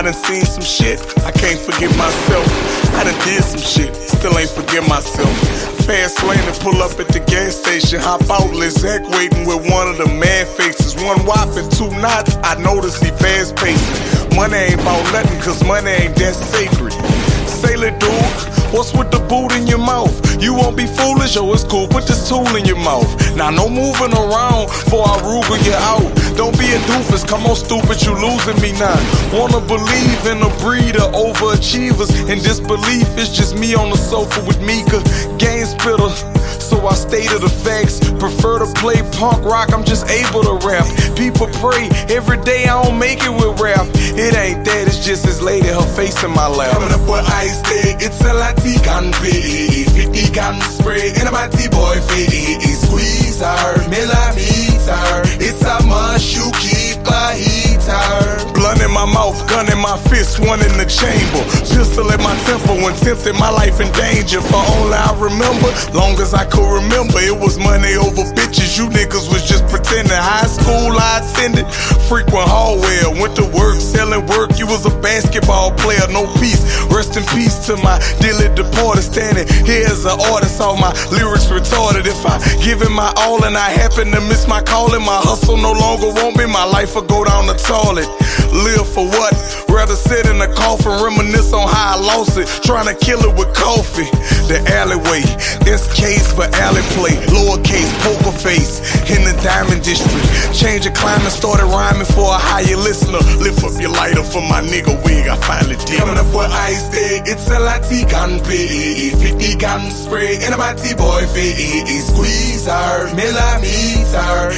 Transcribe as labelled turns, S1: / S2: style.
S1: I done seen some shit, I can't forget myself. I done did some shit, still ain't forget myself. Fast lane and pull up at the gas station. Hop out, Zach waiting with one of the man faces. One whop and two knots, I notice he fast pacing. Money ain't about nothing, cause money ain't that sacred. Sailor dude, What's with the boot in your mouth? You won't be foolish, yo, it's cool. Put this tool in your mouth. Now, no moving around for I Ruger you out. Don't be a doofus, come on, stupid, you losing me now. Wanna believe in a breed of overachievers, and disbelief is just me on the sofa with Mika. Game spitter so I stated the facts. Prefer to play punk rock, I'm just able to rap. People pray every day, I don't make it with rap. It ain't that, it's just this lady, her face in my lap.
S2: Coming up with ice day, it's a Lati gun pay. 50 gun spray, in a body boy fade. Squeeze her, millimeter.
S1: Mouth, gun in my fist, one in the chamber. Pistol at my temple when tempted, my life in danger. For only I remember, long as I could remember, it was money over bitches. You niggas was just pretending. High school I attended, frequent hallway. Went to work, selling work. You was a basketball player, no peace. Rest in peace to my dearly departed. Standing here as an artist, all my lyrics retarded. If I give it my all and I happen to miss my calling, my hustle no longer won't be. My life will go down the toilet. Live for what? Rather sit in a coffin, reminisce on how I lost it. Trying to kill it with coffee. The alleyway, SK's for alley play. Lowercase, poker face. In the diamond district. Change of climate, started rhyming for a higher listener. Lift up your lighter for my nigga wig, I finally did.
S2: Coming up with ice day, it's a Lati gun pay. 50 gun spray, in a body boy fade. Squeeze her, millimeter.